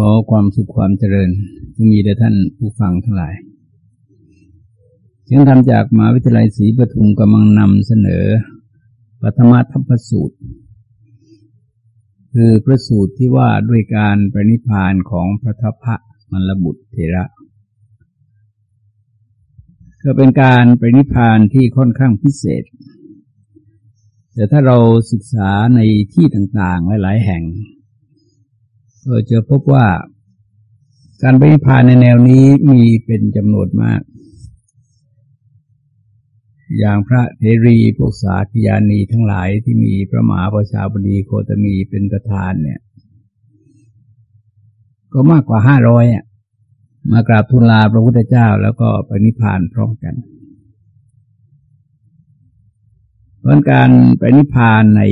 ขอความสุขความเจริญจงมีแด่ท่านผู้ฟังทั้งหลายเสียงธรรมจากมหาวิทยาลัยศรีปทุมกำลังนำเสนอปฐมทัพสูตร คือพระสูตรที่ว่าด้วยการปรินิพานของพระทัพพระมรบุตรเทระ ก็เป็นการปรินิพานที่ค่อนข้างพิเศษ แต่ถ้าเราศึกษาในที่ต่างๆหลาย ๆ แห่ง ก็จะพบว่าการปฏิพานในแนวนี้มีเป็นจำนวนมาก อย่างพระเทรีพวกสาธยานีทั้งหลายที่มีพระมหาประชาบดีโคตมีเป็นประธานเนี่ย ก็มากกว่าห้าร้อยอะมากราบทูลลาพระพุทธเจ้าแล้วก็ไปนิพพานพร้อมกันเพราะการไปนิพพานใน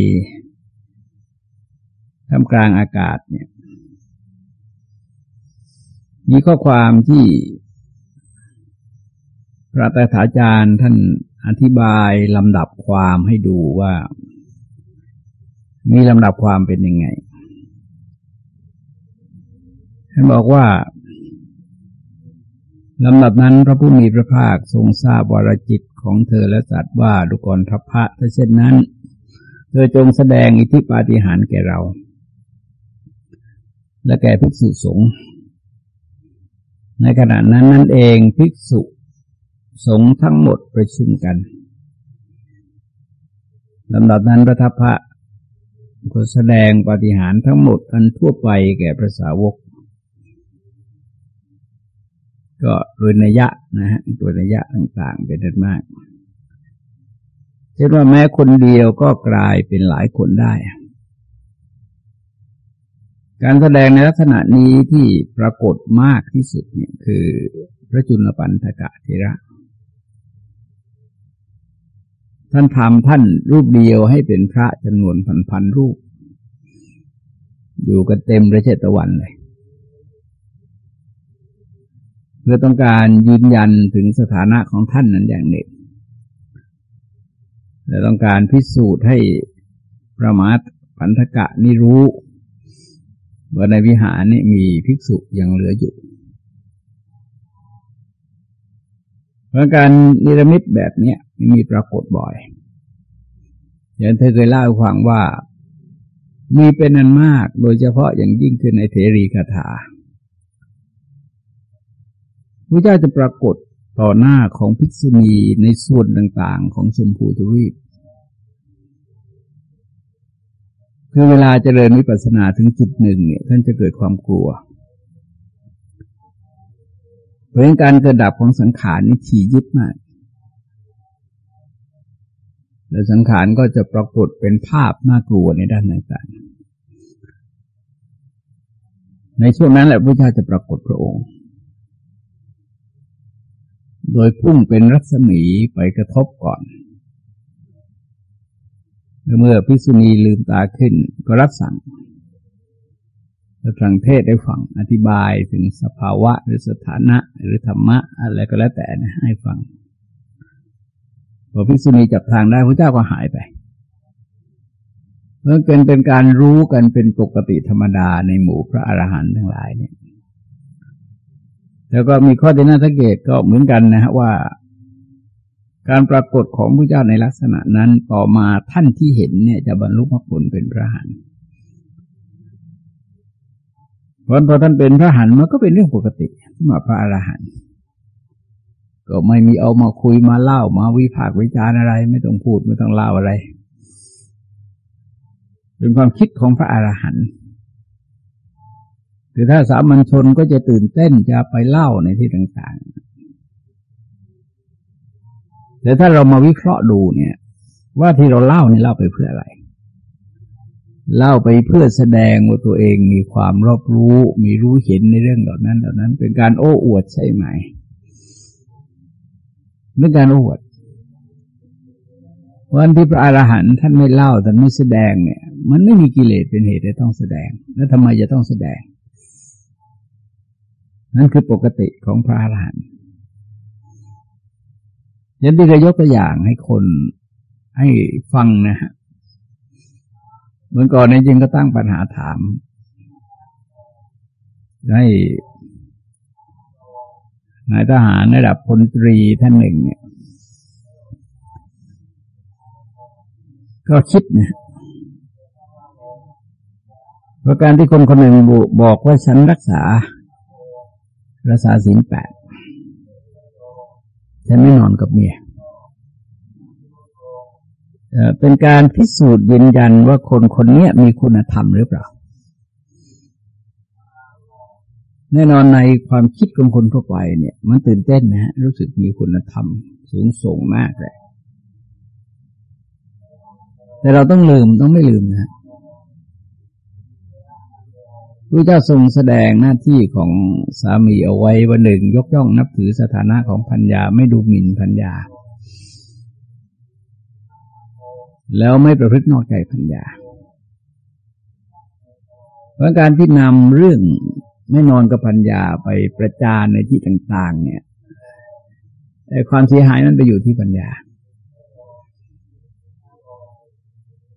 ท่ามกลางอากาศเนี่ย มีข้อความที่พระตถาจารย์ท่านอธิบายลำดับความให้ดูว่า มีลำดับความเป็นยังไง ท่านบอกว่าลำดับนั้นพระผู้มีพระภาคทรงทราบวรจิตของเธอและสัตว์ว่าดุกรทัพพระถ้าเช่นนั้น เธอจงแสดงอิทธิปาฏิหาริย์แก่เรา และแก่ภิกษุสงฆ์ ในขณะนั้นนั่นเองภิกษุสงฆ์ทั้งหมดประชุมกันลำดับนั้นพระทัพพระก็แสดงปฏิหารทั้งหมดอันทั่วไปแก่พระสาวก ก็โดยนัยะนะฮะตัวนัยะต่างๆเป็นเรื่องมากเช่นว่าแม้คนเดียวก็กลายเป็นหลายคนได้ การแสดงในลักษณะนี้ที่ปรากฏมากที่สุดเนี่ยคือพระจุลปันธกะเทระ ท่านทำท่านรูปเดียวให้เป็นพระจำนวนพันพันรูป อยู่กันเต็มพระเชตวันเลยเพื่อต้องการยืนยันถึงสถานะของท่านนั้นอย่างเน็ตและต้องการพิสูจน์ให้ประมาทปันธกะนี่รู้ ว่าในวิหารนี่มีภิกษุยังเหลืออยู่เพราะการนิรมิตแบบนี้มีปรากฏบ่อยอย่างเธอเคยเล่าให้ฟังว่ามีเป็นอันมากโดยเฉพาะอย่างยิ่งคือในเทรีคาถาพระเจ้าจะปรากฏต่อหน้าของภิกษุณีในส่วนต่างๆ ของชมพูทวีป คือเวลาเจริญวิปัสสนาถึงจุดหนึ่งเนี่ย ท่านจะเกิดความกลัว เพราะการเกิดดับของสังขารนี่ถี่ยิบมาก แล้วสังขารก็จะปรากฏเป็นภาพน่ากลัวในด้านต่างๆในช่วงนั้นแหละพระเจ้าจะปรากฏพระองค์ โดยพุ่งเป็นรัศมีไปกระทบก่อน เมื่อพิษุณีลืมตาขึ้นก็รับสั่งแล้วฟังเทศได้ฟังอธิบายถึงสภาวะหรือสถานะหรือธรรมะอะไรก็แล้วแต่นะให้ฟังพอพิษุณีจับทางได้พระเจ้าก็หายไปเมื่อเกินเป็นการรู้กันเป็นปกติธรรมดาในหมู่พระอรหันต์ทั้งหลายเนี่ย แล้วก็มีข้อที่น่าสังเกตก็เหมือนกันนะฮะว่า การปรากฏของพระเจ้าในลักษณะนั้นต่อมาท่านที่เห็นเนี่ยจะบรรลุมรรคผลเป็นพระหันเพราะพอท่านเป็นพระหันมันก็เป็นเรื่องปกติสำหรับพระอรหันต์ก็ไม่มีเอามาคุยมาเล่ามาวิพากษ์วิจารณ์อะไร ไม่ต้องพูดไม่ต้องเล่าอะไร เป็นความคิดของพระอรหันต์คือถ้าสามัญชนก็จะตื่นเต้นจะไปเล่าในที่ต่าง แต่ถ้าเรามาวิเคราะห์ดูเนี่ย ว่าที่เราเล่านี่เล่าไปเพื่ออะไร เล่าไปเพื่อแสดงว่าตัวเองมีความรอบรู้ มีรู้เห็นในเรื่องเหล่านั้น เหล่านั้น เป็นการโอ้อวดใช่ไหมเป็นการโอ้อวดวันที่พระอรหันต์ท่านไม่เล่าท่านไม่แสดงเนี่ย มันไม่มีกิเลสเป็นเหตุที่ต้องแสดง แล้วทำไมจะต้องแสดง นั่นคือปกติของพระอรหันต์ ยันที่จะยกตัวอย่างให้คนให้ฟังนะฮะเมื่อก่อนในจริงก็ตั้งปัญหาถาม ให้นายทหารระดับพลตรีท่านหนึ่งเนี่ย ก็คิดนะเพราะการที่คนคนหนึ่งบอกว่าฉันรักษารักษาศีลแปด ฉันไม่นอนกับเมียเป็นการพิสูจน์ยืนยันว่าคนคนนี้มีคุณธรรมหรือเปล่า แน่นอนในความคิดของคนทั่วไปเนี่ย มันตื่นเต้นนะฮะรู้สึกมีคุณธรรมสูงส่งมากเลยแต่เราต้องลืมต้องไม่ลืมนะ พระเจ้าทรงแสดงหน้าที่ของสามีเอาไว้วันหนึ่ง ยกย่องนับถือสถานะของพัญญาไม่ดูหมิ่นพัญญา แล้วไม่ประพฤตินอกใจพัญญาเพราะการที่นำเรื่องไม่นอนกับพัญญาไปประจานในที่ต่าง ๆ เนี่ยแต่ความเสียหายนั้นไปอยู่ที่ปัญญา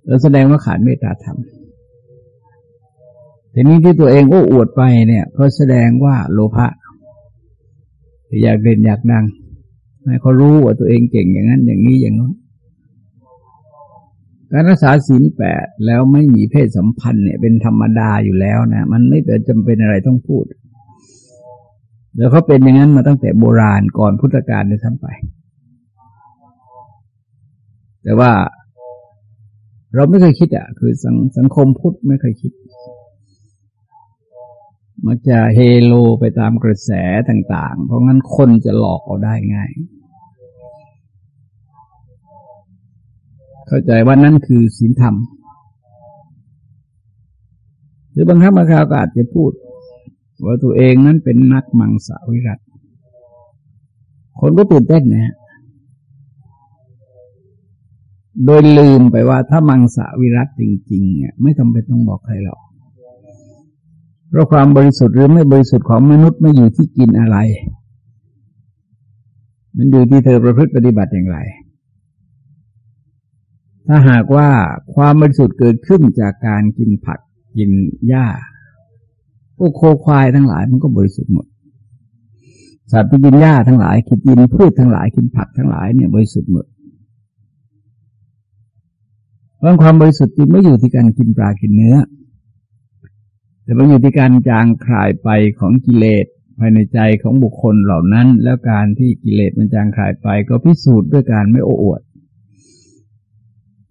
แล้วแสดงว่าขาดเมตตาธรรม ทีนี้ที่ตัวเองโอ้อวดไปเนี่ย ก็แสดงว่าโลภะอยากเด่นอยากดังเขารู้ว่าตัวเองเก่งอย่างนั้น อย่างนี้อย่างนั้นการรักษาศีลแปดแล้วไม่มีเพศสัมพันธ์เนี่ยเป็นธรรมดาอยู่แล้วนะมันไม่เกิดจำเป็นอะไรต้องพูด แล้วเขาเป็นอย่างนั้นมาตั้งแต่โบราณก่อนพุทธกาลเลยทั้งไป แต่ว่าเราไม่เคยคิดอะ คือสังสงคมพุทธไม่เคยคิด มักจะเฮโลไปตามกระแสต่าง ๆ เพราะงั้นคนจะหลอกเอาได้ง่าย เข้าใจว่านั่นคือศีลธรรม หรือบางครั้งบางคราวก็อาจจะพูด ว่าตัวเองนั้นเป็นนักมังสวิรัตคนก็ตื่นเต้นนะโดยลืมไปว่าถ้ามังสวิรัตจริง ๆ เนี่ย ไม่จำเป็นต้องบอกใครหรอก เพราะความบริสุทธิ์หรือไม่บริสุทธิ์ของมนุษย์ไม่อยู่ที่กินอะไร มันอยู่ที่เธอประพฤติปฏิบัติอย่างไร ถ้าหากว่าความบริสุทธิ์เกิดขึ้นจากการกินผักกินหญ้าพวกโคควายทั้งหลายมันก็บริสุทธิ์หมด สัตว์ที่กินหญ้าทั้งหลายกินพืชทั้งหลายกินผักทั้งหลายเนี่ยบริสุทธิ์หมดเพราะความบริสุทธิ์จริงไม่อยู่ที่การกินปลากินเนื้อ แต่มันอยู่ที่การจางคลายไปของกิเลสภายในใจของบุคคลเหล่านั้น แล้วการที่กิเลสมันจางคลายไป ก็พิสูจน์ด้วยการไม่โอ้อวด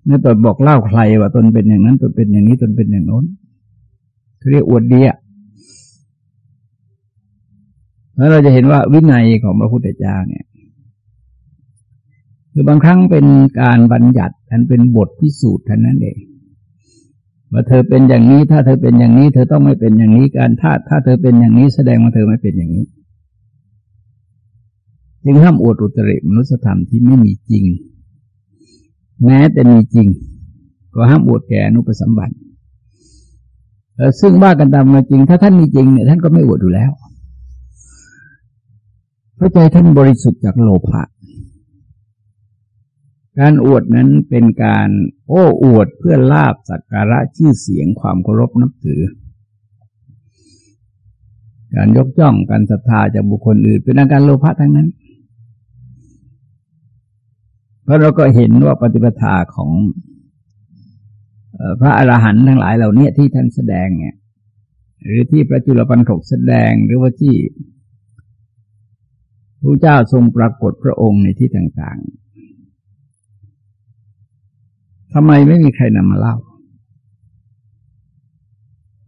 ไม่ตนบอกเล่าใครว่าตนเป็นอย่างนั้นตนเป็นอย่างนี้ตนเป็นอย่างโน้นเรียกอวดดีอะแล้วเราจะเห็นว่าวินัยของพระพุทธเจ้าเนี่ยคือบางครั้งเป็นการบัญญัติอันเป็นบทพิสูจน์ท่านั้นเอง ว่าเธอเป็นอย่างนี้ ถ้าเธอเป็นอย่างนี้ เธอต้องไม่เป็นอย่างนี้การถ้าถ้าเธอเป็นอย่างนี้แสดงว่าเธอไม่เป็นอย่างนี้ จึงห้ามอวดอุตริมนุสธรรมที่ไม่มีจริง แม้แต่มีจริง ก็ห้ามอวดแก่อนุปสัมบัติซึ่งว่ากันตามมาจริง ถ้าท่านมีจริงเนี่ยท่านก็ไม่อวดอยู่แล้ว เพราะใจท่านบริสุทธิ์จากโลภะ การอวดนั้นเป็นการโอ้อวดเพื่อลาบสักการะชื่อเสียงความเคารพนับถือ การยกย่องการศรัทธาจากบุคคลอื่นเป็นอาการโลภะทั้งนั้น เพราะเราก็เห็นว่าปฏิปทาของพระอรหันต์ทั้งหลายเหล่านี้ที่ท่านแสดงเนี่ย หรือที่พระจุลปันถกแสดงหรือว่าที่พระเจ้าทรงปรากฏพระองค์ในที่ต่าง ๆ ทำไมไม่มีใครนำมาเล่า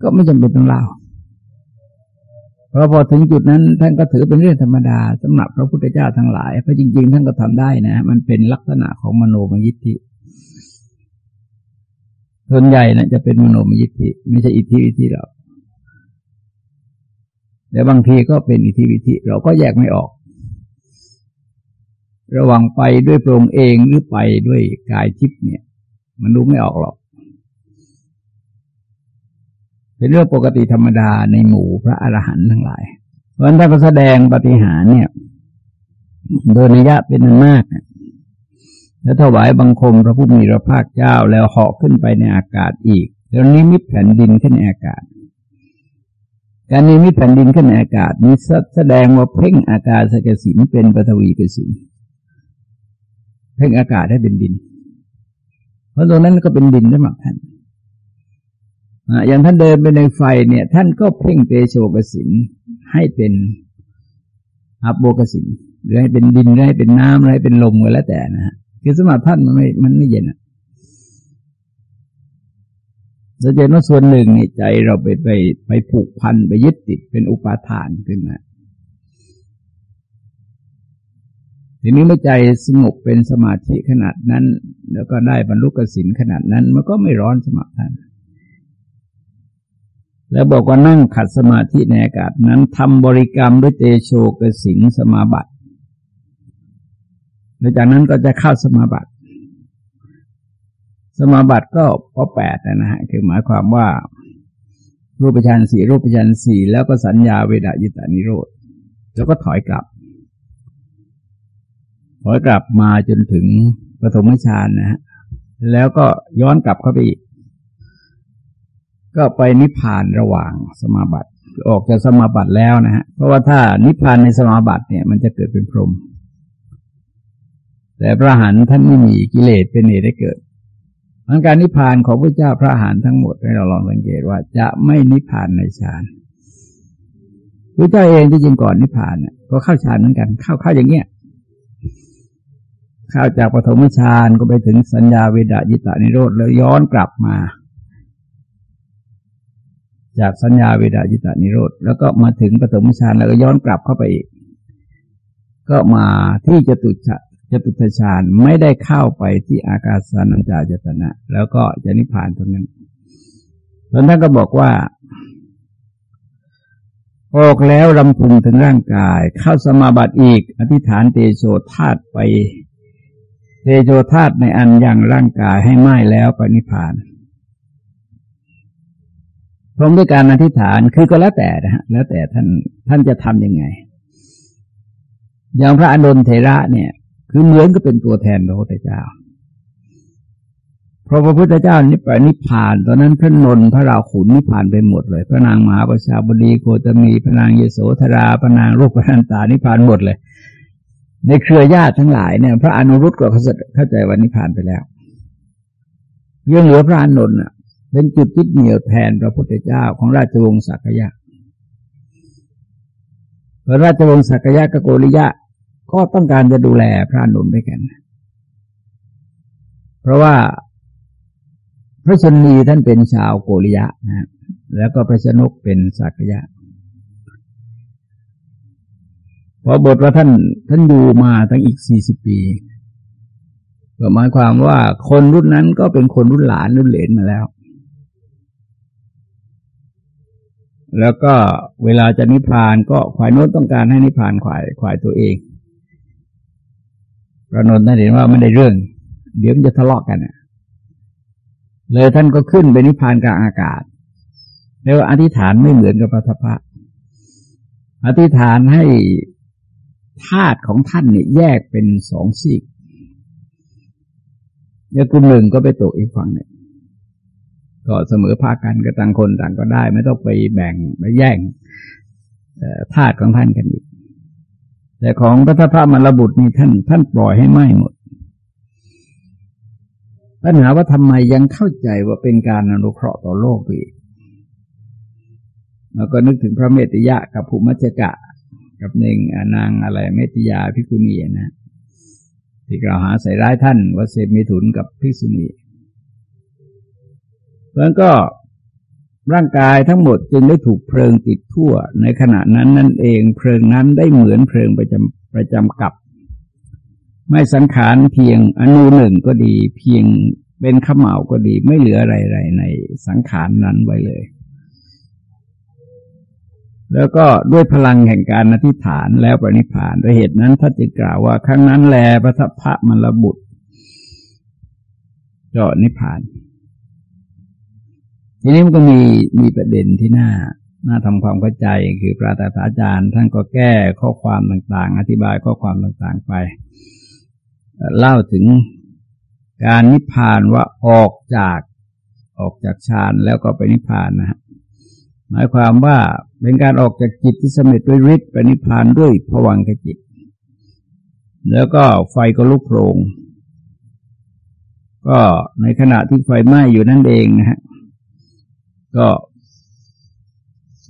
ก็ไม่จำเป็นต้องเล่าเพราะพอถึงจุดนั้น ท่านก็ถือเป็นเรื่องธรรมดาสำหรับพระพุทธเจ้าทั้งหลายเพราะจริง ๆ ท่านก็ทำได้นะ มันเป็นลักษณะของมโนมยิทธิส่วนใหญ่นะจะเป็นมโนมยิทธิไม่ใช่อิทธิวิธิเราแต่บางทีก็เป็นอิทธิวิธิเราก็แยกไม่ออก ระหวังไปด้วยโปรงเองหรือไปด้วยกายทิพย์เนี่ย มันดูไม่ออกหรอก เป็นเรื่องปกติธรรมดาในหมู่พระอรหันต์ทั้งหลาย เพราะฉะนั้นถ้าแสดงปฏิหารเนี่ย โดยนิยะเป็นอันมากแล้วถวายบังคมพระผู้มีพระภาคเจ้าแล้วเหาะขึ้นไปในอากาศอีก แล้วนิมิตแผ่นดินขึ้นในอากาศการนิมิตแผ่นดินขึ้นในอากาศนี้แสดงว่าเพ่งอากาศสกสินเป็นปฐวีกสินเพ่งอากาศให้เป็นดินเราะตรงนั้นก็เป็นดินสำหรับท่านอย่างท่านเดินไปในไฟเนี่ย ท่านก็เพ่งเตโชกสินให้เป็นอับโบกสินหรือให้เป็นดินหรือให้เป็นน้ำหรือให้เป็นลมก็แล้วแต่นะฮะคือสมรับท่านมันไม่มันไม่เย็นอะสังเกตว่าส่วนหนึ่งนี่ใจเราไปไปไปผูกพันไปยึดติดเป็นอุปาทานขึ้นมา ทีนี้เมื่อใจสงบเป็นสมาธิขนาดนั้น แล้วก็ได้บรรลุกสินขนาดนั้น มันก็ไม่ร้อนสมัครท่านแล้วบอกว่านั่งขัดสมาธิในอากาศนั้นทำบริกรรมด้วยเตโชกสิงสมาบัติหลังจากนั้นก็จะเข้าสมาบัติ สมาบัติก็พอแปดนะฮะคือหมายความว่า รูปฌานสี่รูปฌานสี่แล้วก็สัญญาเวดายิตานิโรธแล้วก็ถอยกลับ ถอยกลับมาจนถึงปฐมฌานนะฮะแล้วก็ย้อนกลับเข้าไปอีก ก็ไปนิพพานระหว่างสมาบัติออกจากสมาบัติแล้วนะฮะเพราะว่าถ้านิพพานในสมาบัติเนี่ย มันจะเกิดเป็นพรหมแต่พระหันท่านไม่มีกิเลสเป็นเหตุให้เกิดอันการนิพพานของพระเจ้าพระหันทั้งหมดให้เราลองสังเกตว่าจะไม่นิพพานในฌานพระเจ้าเองที่จริงก่อนนิพพานเนี่ยก็เข้าฌานเหมือนกัน เข้าเข้าอย่างเงี้ย เข้าจากปฐมฌานก็ไปถึงสัญญาเวดายิตานิโรธแล้วย้อนกลับมา จากสัญญาเวดาจิตานิโรธแล้วก็มาถึงปฐมฌานแล้วก็ย้อนกลับเข้าไปอีก ก็มาที่จตุชจตุทฌานไม่ได้เข้าไปที่อากาสานัญจาจตนะ แล้วก็จะนิพพานตรงนั้นแล้วท่านก็บอกว่า ออกแล้วลำพุงถึงร่างกาย เข้าสมาบัติอีก อธิษฐานเตโชธาตไป เตโชธาตในอันยังร่างกายให้ไหม้แล้วปนิพพานพร้อมด้วยการอธิษฐานคือก็แล้วแต่นะฮะแล้วแต่ท่านท่านจะทํำยังไง อย่างพระอนุนเทระเนี่ย คือเหมือนก็เป็นตัวแทนพระพุทธเจ้าเพราะพระพุทธเจ้านิพพานนิพพานตอนนั้นพระนนพระราขุนนิพพานไปหมดเลย พระนางมหาประชาบดีโคตมีพระนางเยโสธราพระนางรูปพระนันตานิพพานหมดเลย ในเครือญาติทั้งหลายเนี่ย พระอนุรุตก็เข้าใจว่านิพพานไปแล้วยังเหลือพระอนุนเป็นจุดทิดเหนี่ยวแทนพระพุทธเจ้าของราชวงศ์สักยะพระราชวงศ์สักยะกับโกริยะ ก็ต้องการจะดูแลพระอนุนด้วยกัน เพราะว่าพระชนีท่านเป็นชาวโกริยะนะแล้วก็พระชนกเป็นสักยะ พอบทว่าท่านท่านอยู่มาตั้งอีกสี่สิบปีก็หมายความว่าคนรุ่นนั้นก็เป็นคนรุ่นหลานรุ่นเหลนมาแล้ว แล้วก็เวลาจะนิพพานก็ขวายโน้นต้องการให้นิพพานขวายขวายตัวเองพระนนท์ท่านเห็นว่าไม่ได้เรื่อง เดี๋ยวมันจะทะเลาะกันเลยท่านก็ขึ้นไปนิพพานกลางอากาศแล้วอธิษฐานไม่เหมือนกับพระทพะอธิษฐานให้ ธาตุของท่านเนี่ยแยกเป็นสองซีกเนี่ยกลุ่มหนึ่งก็ไปตกอีกฝั่งหนึ่งก็เสมอภาคกันก็ต่างคนต่างก็ได้ ไม่ต้องไปแบ่งไปแย่งธาตุของท่านกันอีก แต่ของพระธพระมรบุตรนี่ท่าน ท่านปล่อยให้ไหม้หมด ปัญหาว่าทำไมยังเข้าใจว่าเป็นการอนุเคราะห์ต่อโลกอีกแล้วก็นึกถึงพระเมตยะกับภูมิจกะ กับหนึ่งนางอะไรเมติยาพิกุณีนะที่กล่าวหาใส่ร้ายท่านว่าเสพมีถุนกับพิกุณีแล้วก็ร่างกายทั้งหมดจึงได้ถูกเพลิงติดทั่ว ในขณะนั้นนั่นเองเพลิงนั้นได้เหมือนเพลิงประจำประจำกับ ไม่สังขารเพียงอนุหนึ่งก็ดี เพียงเป็นขมเหลาก็ดีไม่เหลืออะไรๆในสังขารนั้นไว้เลย แล้วก็ด้วยพลังแห่งการอธิษฐานแล้วปณิพานโดยเหตุนั้นท่านจึงกล่าวว่าครั้งนั้นแลพระทัพพระมรบุตรก็นิพพาน ทีนี้มันก็มีมีประเด็นที่น่าน่าทำความเข้าใจคือพระตถาจารย์ ท่านก็แก้ข้อความต่างๆ อธิบายข้อความต่างๆไป เล่าถึงการนิพพานว่าออกจากออกจากฌานแล้วก็ไปนิพพานนะฮะหมายความว่า เป็นการออกจากจิตที่สำเร็จด้วยฤทธิ์ปณิพานด้วยผวังกจิต แล้วก็ไฟก็ลุกโผงก็ในขณะที่ไฟไหม้อยู่นั่นเองนะฮะก็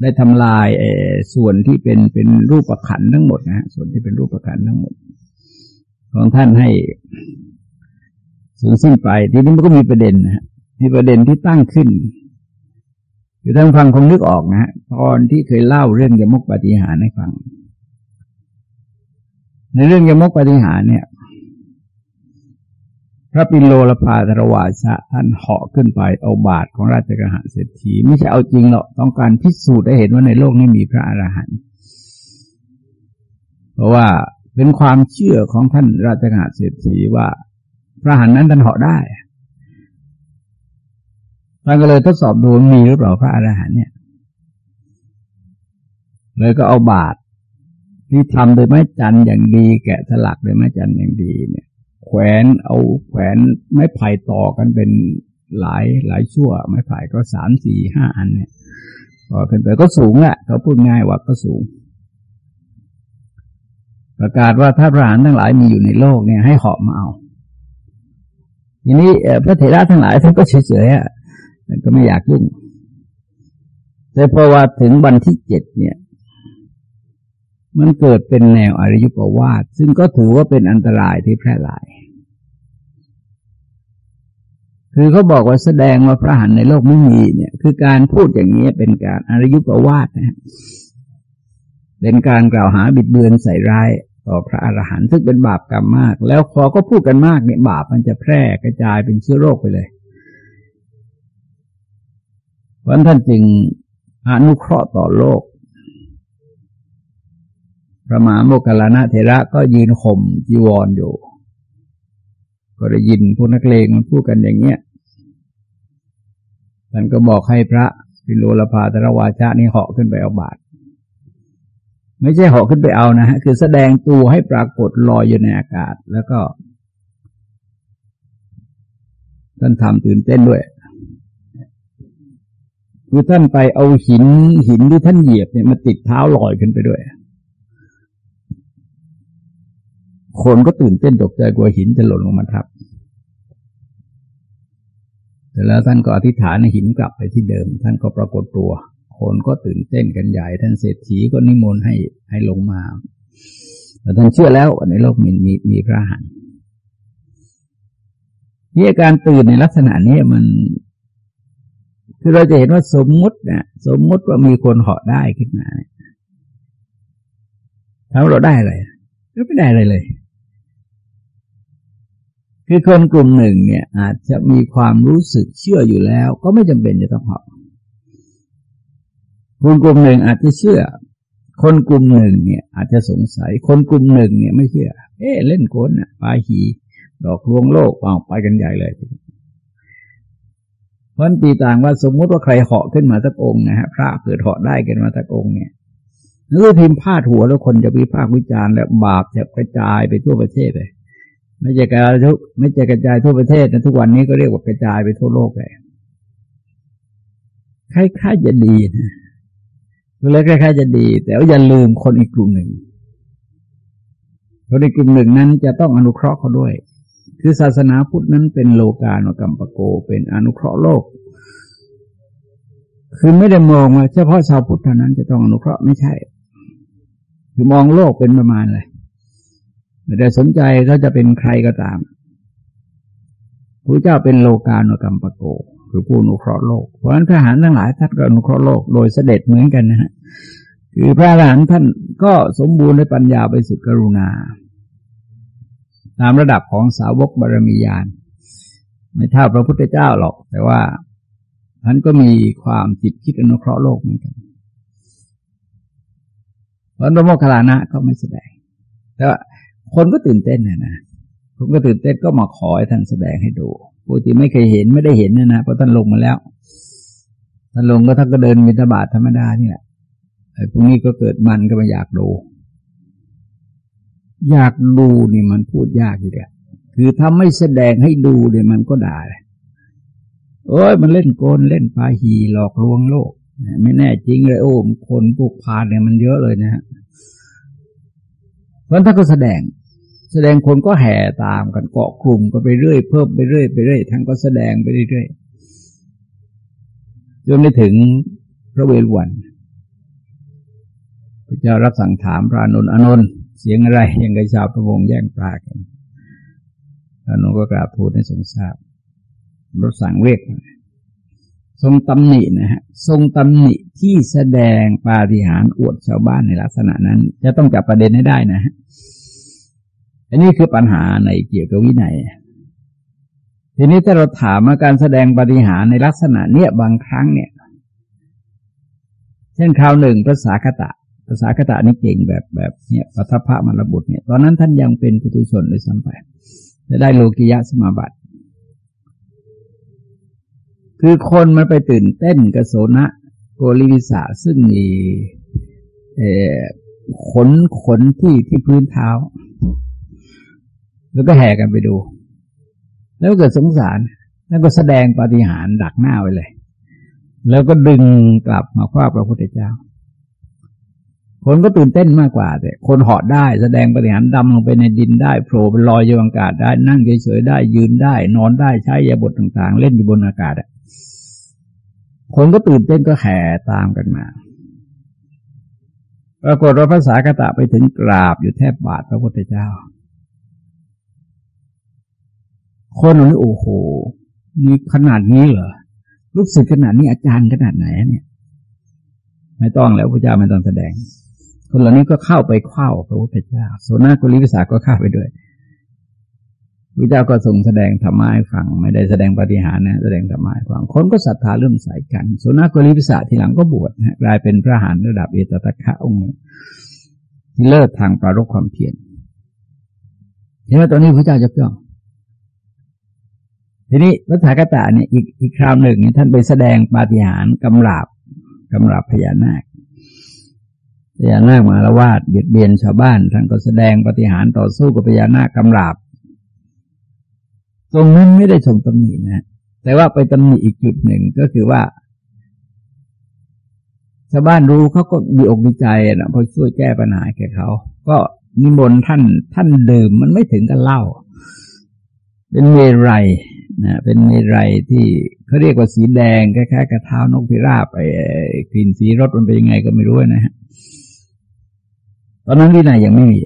ได้ทำลายส่วนที่เป็นเป็นรูปประขันทั้งหมดนะฮะส่วนที่เป็นรูปประขันทั้งหมด ของท่านให้สูญสิ้นไป ทีนี้มันก็มีประเด็นนะฮะมีประเด็นที่ตั้งขึ้น คือท่านฟังคงนึกออกนะฮะตอนที่เคยเล่าเรื่องยมกปฏิหารให้ฟัง ในเรื่องยมกปฏิหารเนี่ย พระปิโลลภาตรวาชะท่านเหาะขึ้นไปเอาบาทของราชกหะเศรษฐีไม่ใช่เอาจริงหรอกต้องการพิสูจน์ให้เห็นว่าในโลกนี้มีพระอรหันต์เพราะว่าเป็นความเชื่อของท่านราชกหะเศรษฐีว่าพระหันนั้นท่านเหาะได้ ท่านก็เลยทดสอบดูมีหรือเปล่าพระอรหันต์เนี่ยเลยก็เอาบาทที่ทำโดยไม้จันอย่างดี แกะสลักโดยไม้จันอย่างดีเนี่ย แขวนเอาแขวนไม้ไผ่ต่อกันเป็นหลายหลายชั่ว ไม้ไผ่ก็สามสี่ห้าอันเนี่ยต่อขึ้นไปก็สูงแหละเขาพูดง่ายว่าก็สูง ประกาศว่าถ้าพระหานทั้งหลายมีอยู่ในโลกเนี่ยให้เหาะมาเอา ทีนี้พระเถระทั้งหลายท่านก็เฉยๆ แต่ก็ไม่อยากยุ่ง แต่พอว่าถึงวันที่เจ็ดเนี่ย มันเกิดเป็นแนวอริยประวาทซึ่งก็ถือว่าเป็นอันตรายที่แพร่หลาย คือเขาบอกว่าแสดงว่าพระหันในโลกไม่มีเนี่ย คือการพูดอย่างนี้เป็นการอริยประวาทนะเป็นการกล่าวหาบิดเบือนใส่ร้ายต่อพระอรหันต์ซึ่งเป็นบาปกรรมมาก แล้วพอก็พูดกันมากเนี่ยบาปมันจะแพร่กระจายเป็นเชื้อโรคไปเลย พราะท่านจึงอนุเคราะห์ต่อโลก พระมหาโมคคลานะเทระก็ยืนข่มจีวรออยู่ ก็ได้ยินพวกนักเลงมันพูดกันอย่างเงี้ยท่านก็บอกให้พระพิโลลภาตรวาชานี่เหาะขึ้นไปเอาบาตรไม่ใช่เหาะขึ้นไปเอานะฮะ คือแสดงตัวให้ปรากฏลอยอยู่ในอากาศ แล้วก็ ท่านทำตื่นเต้นด้วย คือท่านไปเอาหินหินที่ท่านเหยียบเนี่ยมาติดเท้าลอยขึ้นไปด้วย คนก็ตื่นเต้นตกใจกลัวหินจะหล่นลงมาทับแต่แล้วท่านก็อธิษฐานหินกลับไปที่เดิม ท่านก็ปรากฏตัว คนก็ตื่นเต้นกันใหญ่ ท่านเศรษฐีก็นิมนต์ให้ให้ลงมาแต่ท่านเชื่อแล้วในโลกมีมีมีพระหันนี่การตื่นในลักษณะนี้มัน คือเราจะเห็นว่าสมมุตินะสมมุติว่ามีคนเหาะได้ขึ้นมาถามเราได้อะไรก็ไม่ได้อะไรเลย คือคนกลุ่มหนึ่งเนี่ย อาจจะมีความรู้สึกเชื่ออยู่แล้ว ก็ไม่จำเป็นจะต้องเหาะคนกลุ่มหนึ่งอาจจะเชื่อ คนกลุ่มหนึ่งเนี่ย อาจจะสงสัย คนกลุ่มหนึ่งเนี่ยไม่เชื่อ เอ๊เล่นโกนอะปลาหีดอกลวงโลกเอาไปกันใหญ่เลย เพราะตีต่างว่าสมมุติว่าใครเหาะขึ้นมาสักองค์นะฮะพระเกิดเหาะได้กันมาสักองค์เนี่ยนั่นคือพิมพ์พาดหัวแล้วคนจะวิพากษ์วิจารณ์แล้วบาปจะกระจายไปทั่วประเทศเลยไม่จะกระจายไม่จะกระจายทั่วประเทศนะทุกวันนี้ก็เรียกว่ากระจายไปทั่วโลกเลยคล้ายๆจะดีนะเลยคล้ายๆจะดี แต่อย่าลืมคนอีกกลุ่มหนึ่งคนอีกกลุ่มหนึ่งนั้นจะต้องอนุเคราะห์เขาด้วย คือศาสนาพุทธนั้นเป็นโลกาโนกรรมปโก เป็นอนุเคราะห์โลก คือไม่ได้มองว่าเฉพาะชาวพุทธเท่านั้นจะต้องอนุเคราะห์ไม่ใช่ คือมองโลกเป็นประมาณเลยไม่ได้สนใจเขาจะเป็นใครก็ตามพระเจ้าเป็นโลกาโนกรรมปโกคือผู้อนุเคราะห์โลก เพราะฉะนั้นทหารทั้งหลายท่านก็อนุเคราะห์โลกโดยเสด็จเหมือนกันนะฮะ คือพระอรหันต์ท่านก็สมบูรณ์ในปัญญาไปสุดกรุณา ตามระดับของสาวกบารมีญาณไม่เท่าพระพุทธเจ้าหรอก แต่ว่าท่านก็มีความจิตคิดอนุเคราะห์โลกเหมือนกันพระโมคคัลลานะก็ไม่แสดง แต่ว่าคนก็ตื่นเต้นนะนะคนก็ตื่นเต้นก็มาขอให้ท่านแสดงให้ดูปกติไม่เคยเห็นไม่ได้เห็นนะนะเพราะท่านลงมาแล้วท่านลงก็ท่านก็เดินมิตรบาทธรรมดานี่แหละไอ้พวกนี้ก็เกิดมันก็มาอยากดู อยากดูนี่มันพูดยากอยู่แหละคือถ้าไม่แสดงให้ดูเนี่ยมันก็ด่าเลยโอ้ยมันเล่นโกนเล่นปาหีหลอกลวงโลก ไม่แน่จริงเลยโอ้คนพวกพาเนี่ยมันเยอะเลยนะฮะเพราะท่าก็แสดง แสดงคนก็แห่ตามกันเกาะกลุ่มก็ไปเรื่อยเพิ่มไปเรื่อยไปเรื่อยท่านก็แสดงไปเรื่อยจนไปถึงพระเวฬวันพระเจ้ารับสั่งถามพระนนท์อนนท์ เสียงอะไรยังไงชาวประมงแย่งปลากันพระนนท์ก็กราบทูลให้ทรงทราบรับสั่งเวกทรงตำหนินะฮะ ทรงตำหนิที่แสดงปาฏิหาริย์อวดชาวบ้านในลักษณะนั้น จะต้องจับประเด็นให้ได้นะฮะ อันนี้คือปัญหาในเกี่ยวกับวินัย ทีนี้ถ้าเราถามมาการแสดงปาฏิหาริย์ในลักษณะเนี้ยบางครั้งเนี่ย เช่นคราวหนึ่งภาษาคตะ ภาษาคตะนี่เก่งแบบแบบเนี่ยปัทภะมรบุตรเนี่ย ตอนนั้นท่านยังเป็นปุถุชนเลยซ้ำไปจะได้โลกิยะสมาบัติ คือคนมันไปตื่นเต้นกับโสนะโกลิวิสาซึ่งมีขนขนที่ที่พื้นเท้า แล้วก็แห่กันไปดู แล้วเกิดสงสาร แล้วก็แสดงปาฏิหาริย์ดักหน้าไว้เลย แล้วก็ดึงกลับมาคว้าพระพุทธเจ้า คนก็ตื่นเต้นมากกว่าแต่คนเหาะได้แสดงปฏิหารดำลงไปในดินได้โผล่ไปลอยอยู่อากาศได้นั่งเฉยๆได้ ยืนได้ นอนได้ใช้ยาบทต่าง ๆ เล่นอยู่บนอากาศคนก็ตื่นเต้นก็แห่ตามกันมาปรากฏว่าภาษากตะไปถึงกราบอยู่แทบบาทพระพุทธเจ้า คนนี้โอ้โหมีขนาดนี้เหรอลูกศิษย์ขนาดนี้อาจารย์ขนาดไหนเนี่ย ไม่ต้องแล้วพระเจ้าไม่ต้องแสดง คนเหล่านี้ก็เข้าไปเข้าพระพุทธเจ้าโซนากุลิวิสาก็เข้าไปด้วยพระเจ้าก็ทรงแสดงธรรมะให้ฟังไม่ได้แสดงปฏิหารนะแสดงธรรมะให้ฟังคนก็ศรัทธาเริ่มใส่กันโซนากุลิวิสาทีหลังก็บวชนะกลายเป็นพระหานระดับเอตตะคะองค์ที่เลิศทางปรารกความเพียรเห็นไหมตอนนี้พระเจ้าจะย่องทีนี้พระถากตาเนี่ยอีกอีกคราวหนึ่งท่านไปแสดงปาฏิหาริย์กำราบกำราบพญานาค พญานาคมาละวาดเบียดเบียนชาวบ้าน ท่านก็แสดงปฏิหารต่อสู้กับพญานาคกำราบ ตรงนั้นไม่ได้ชมตำหนินะ แต่ว่าไปตำหนิอีกจุดหนึ่งก็คือว่า ชาวบ้านรู้เขาก็ดีอกดีใจนะพอช่วยแก้ปัญหาแก่เขา ก็นิมนต์ท่านท่านเดิมมันไม่ถึงกับเล่า เป็นเมรัยนะเป็นเมรัยที่เขาเรียกว่าสีแดงคล้ายๆกระเท้านกพิราบไปกลิ่นสีรสมันเป็นยังไงก็ไม่รู้นะฮะ ตอนนั้นวินัยยังไม่มี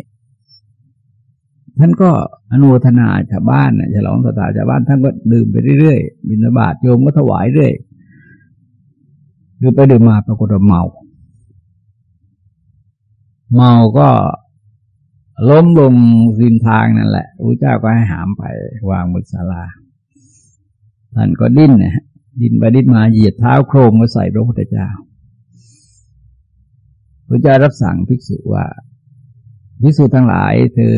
ท่านก็อนุทนาชาวบ้านฉลองสตาชาวบ้านท่านก็ดื่มไปเรื่อยๆบิณฑบาตโยมก็ถวายเรื่อยดื่มไปดื่มมาปรากฏเมา เมาก็ล้มลงริมทางนั่นแหละพระเจ้าก็ให้หามไปวางบนศาลา ท่านก็ดิ้นนะดิ้นไปดิ้นมาเหยียดเท้าโครงมาใส่พระพุทธเจ้าพระเจ้ารับสั่งภิกษุว่า ภิกษุทั้งหลายเธอ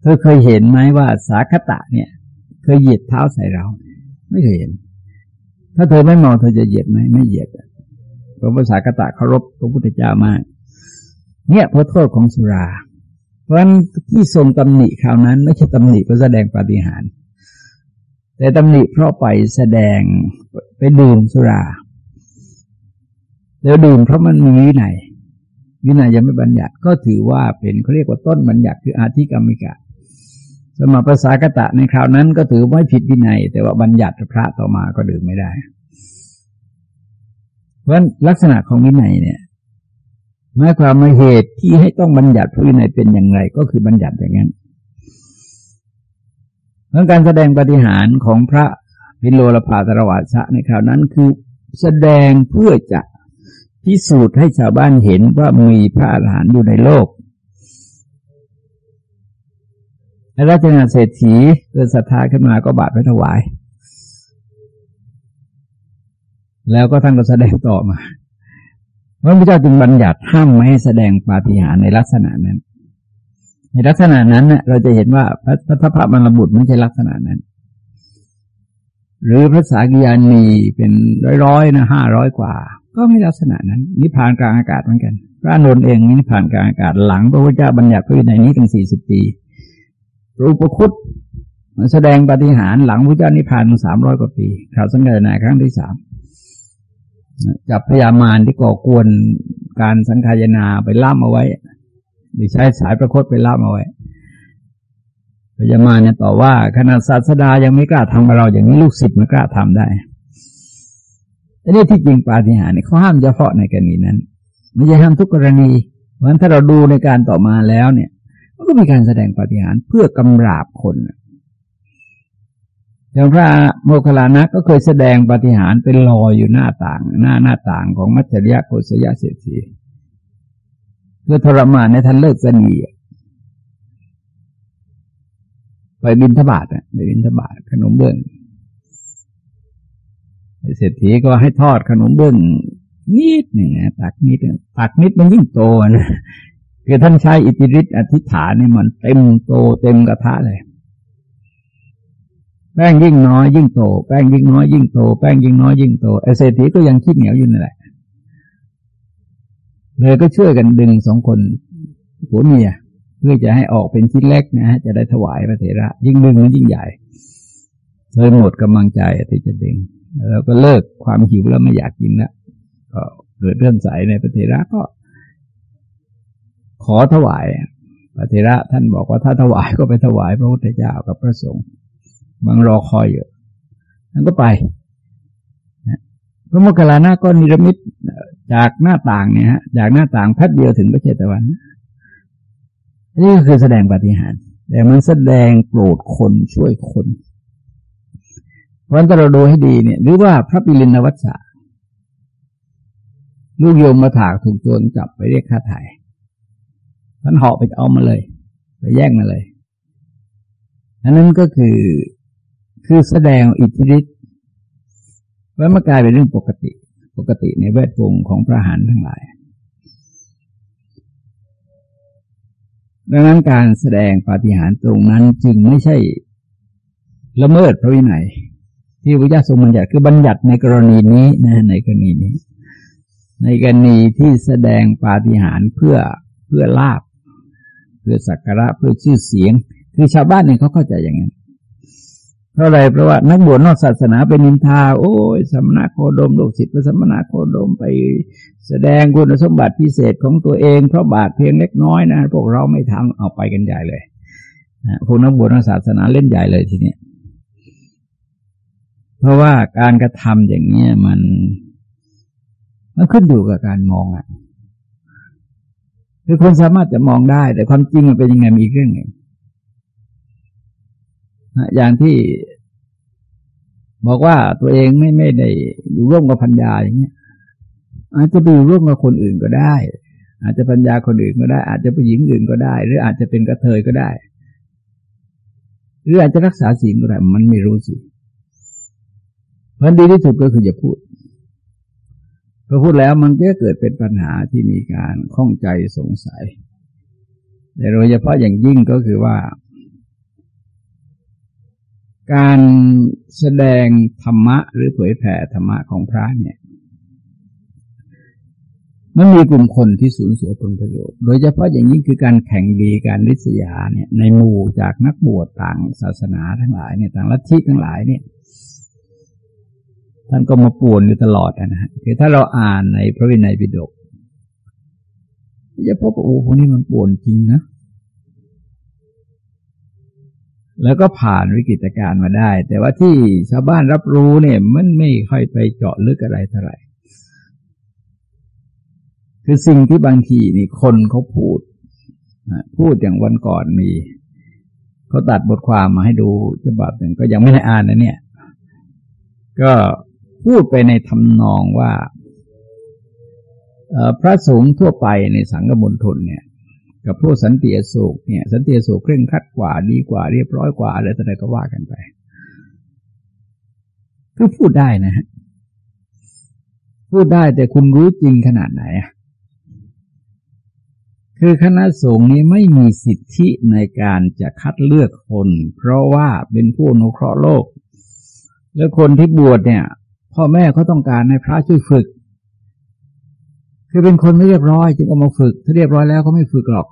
เธอเคยเห็นไหมว่าสาคตะเนี่ย เคยเหยียดเท้าใส่เรา ไม่เคยเห็น ถ้าเธอไม่มองเธอจะเหยียดไหมไม่เหยียดเพราะภาษากตะเคารพพระพุทธเจ้ามาก เนี่ยเพราะโทษของสุรา เพราะฉะนั้นที่ทรงตำหนิคราวนั้น ไม่ใช่ตำหนิเพราะแสดงปาฏิหาริย์แต่ตำหนิเพราะไปแสดงไปดื่มสุรา แล้วดื่มเพราะมันมีวินัย วินัยยังไม่บัญญัติก็ถือว่าเป็นเขาเรียกว่าต้นบัญญัติคืออาธิกรรมิกะ สมภาษากตะในคราวนั้นก็ถือไม่ผิดวินัย แต่ว่าบัญญัติพระต่อมาก็ดื่มไม่ได้ เพราะลักษณะของวินัยเนี่ยหมายความว่าเหตุที่ให้ต้องบัญญัติพระวินัยเป็นอย่างไร ก็คือบัญญัติอย่างนั้นเรื่องการแสดงปฏิหารของพระพิโลลภาตรวัชะในคราวนั้นคือแสดงเพื่อจะ พิสูจน์ให้ชาวบ้านเห็นว่ามีพระอรหันต์อยู่ในโลกราชนาเศรษฐีเกิดศรัทธาขึ้นมาก็บาดไปถวาย แล้วก็ท่านก็แสดงต่อมาพระพุทธเจ้าจึงบัญญัติห้ามไม่ให้แสดงปาฏิหาริย์ในลักษณะนั้น ในลักษณะนั้นเเราจะเห็นว่าพระพระพระมรบุตรไม่ใช่ลักษณะนั้น หรือพระสากิยานีเป็นร้อยๆนะห้าร้อยกว่า ก็ไม่ลักษณะนั้น นิพพานกลางอากาศเหมือนกัน พระนนท์เองนิพพานกลางอากาศหลังพระพุทธเจ้าบัญญัติพระวินัยนี้ถึงสี่สิบปีรูปคุตแสดงปฏิหารหลังพระเจ้านิพพานสามร้อยกว่าปีข่าวสังเกตนาครั้งที่สามจับพยามารที่ก่อกวนการสังขายนาไปล่ามเอาไว้ หรือใช้สายประคตไปล่ามเอาไว้พยามารเนี่ยต่อว่าขนาดศาสดายังไม่กล้าทำกับเราอย่างนี้ลูกศิษย์มันกล้าทำได้ แต่นี่ที่จริงปาฏิหาริย์เขาห้ามเฉพาะในกรณีนั้น ไม่ใช่ห้ามทุกกรณี เพราะฉะนั้นถ้าเราดูในการต่อมาแล้วเนี่ย มันก็มีการแสดงปาฏิหาริย์เพื่อกำราบคนอย่างพระโมคคัลลานะก็เคยแสดงปาฏิหาริย์เป็นลอยอยู่หน้าต่าง หน้าหน้าต่างของมัจจริยะโกศยะเศรษฐีเพื่อทรมานในท่านเลิกสนีไปบินทบาทไปบินทบาทขนมเบื้อง เศรษฐีก็ให้ทอดขนมเบื้องนิดหนึ่งนะตักนิดตักนิดมันยิ่งโตนะคือท่านใช้อิทธิฤทธิอธิษฐานนี่มันเต็มโตเต็มกระทะเลยแป้งยิ่งน้อยยิ่งโตแป้งยิ่งน้อยยิ่งโตแป้งยิ่งน้อยยิ่งโตไอเศรษฐีก็ยังคิดเหนียวอยู่นั่นแหละเลยก็ช่วยกันดึงสองคนผัวเมียเพื่อจะให้ออกเป็นชิ้นเล็กนะฮะจะได้ถวายพระเถระ ยิ่งดึงมันยิ่งใหญ่เลยหมดกำลังใจที่จะดึง แล้วก็เลิกความหิวแล้วไม่อยากกินแล้วก็เกิดเรื่องใสในพระเถระก็ ขอถวายพระเถระท่านบอกว่าถ้าถวายก็ไปถวายพระพุทธเจ้ากับพระสงฆ์บางรอคอยอยู่นั่นก็ไปพระโมคคัลลานะก็นิรมิตจากหน้าต่างเนี่ยฮะจากหน้าต่างแป๊บเดียวถึงพระเจตวันนี่ก็คือแสดงปฏิหารแต่มันแสดงโปรดคนช่วยคน วันถ้าเราดูให้ดีเนี่ย หรือว่าพระปิลินวัชชะลูกโยมมาถากถูกโจรจับไปเรียกค่าถ่ายท่านเหาะไปเอามาเลย ไปแย่งมาเลย อันนั้นก็คือคือแสดงอิทธิฤทธิ์ว่ามันกลายเป็นเรื่องปกติ ปกติในแวดวงของพระหานทั้งหลาย ดังนั้นการแสดงปาฏิหาริย์ตรงนั้นจึงไม่ใช่ละเมิดพระวินัย ที่พระเจ้าทรงบัญญัติคือบัญญัติในกรณีนี้นะในกรณีนี้ ในกรณีที่แสดงปาฏิหาริย์เพื่อเพื่อลาบเพื่อสักการะเพื่อชื่อเสียง คือชาวบ้านเนี่ยเขาเข้าใจอย่างนั้นเพราะอะไรเพราะว่านักบวชนอกศาสนาเป็นนินทา โอ้ยสมณะโคดมลูกศิษย์พระสมณะโคดมไปแสดงคุณสมบัติพิเศษของตัวเองเพราะบาทเพียงเล็กน้อยนะพวกเราไม่ทำเอาไปกันใหญ่เลยนะพวกนักบวชนอกศาสนาเล่นใหญ่เลยทีนี้ เพราะว่าการกระทำอย่างเนี้ยมัน มันขึ้นอยู่กับการมองอะคือคนสามารถจะมองได้ แต่ความจริงมันเป็นยังไงมีเรื่องหนึ่งอย่างที่บอกว่าตัวเองไม่ไม่ได้อยู่ร่วมกับพัญญาอย่างเงี้ย อาจจะไปอยู่ร่วมกับคนอื่นก็ได้ อาจจะพัญญาคนอื่นก็ได้ อาจจะไปหญิงอื่นก็ได้ หรืออาจจะเป็นกระเทยก็ได้ หรืออาจจะรักษาศีลก็ได้มันไม่รู้สิ มันดีที่สุดก็คืออย่าพูดพอพูดแล้วมันก็เกิดเป็นปัญหาที่มีการข้องใจสงสัยแต่โดยเฉพาะอย่างยิ่งก็คือว่า การแสดงธรรมะ หรือเผยแผ่ธรรมะของพระเนี่ยมันมีกลุ่มคนที่สูญเสียผลประโยชน์ โดยเฉพาะอย่างยิ่งคือการแข่งดีการริษยาเนี่ยในหมู่จากนักบวชต่างศาสนาทั้งหลายเนี่ยต่างลัทธิทั้งหลายเนี่ย ท่านก็มาป่วนอยู่ตลอดนะฮะคือถ้าเราอ่านในพระวินัยปิฎกจะพบว่าโอ้พวกนี้มันป่วนจริงนะ แล้วก็ผ่านวิกฤตการณ์มาได้ แต่ว่าที่ชาวบ้านรับรู้เนี่ย มันไม่ค่อยไปเจาะลึกอะไรเท่าไหร่คือสิ่งที่บางทีนี่คนเขาพูดพูดอย่างวันก่อนมีเขาตัดบทความมาให้ดูฉบับหนึ่งก็ยังไม่ได้อ่านนะเนี่ย ก็ พูดไปในทำนองว่าพระสงฆ์ทั่วไปในสังฆมณฑลเนี่ยกับพวกสันติอโศกเนี่ย สันติอโศกเคร่งคัดกว่าดีกว่าเรียบร้อยกว่าอะไรต่ออะไรก็ว่ากันไปคือพูดได้นะฮะพูดได้แต่คุณรู้จริงขนาดไหนอะคือคณะสงฆ์นี้ไม่มีสิทธิในการจะคัดเลือกคน เพราะว่าเป็นผู้นุเคราะห์โลก แล้วคนที่บวชเนี่ย พ่อแม่เขาต้องการให้พระช่วยฝึก คือเป็นคนไม่เรียบร้อยจึงเอามาฝึก ถ้าเรียบร้อยแล้วเขาไม่ฝึกหรอก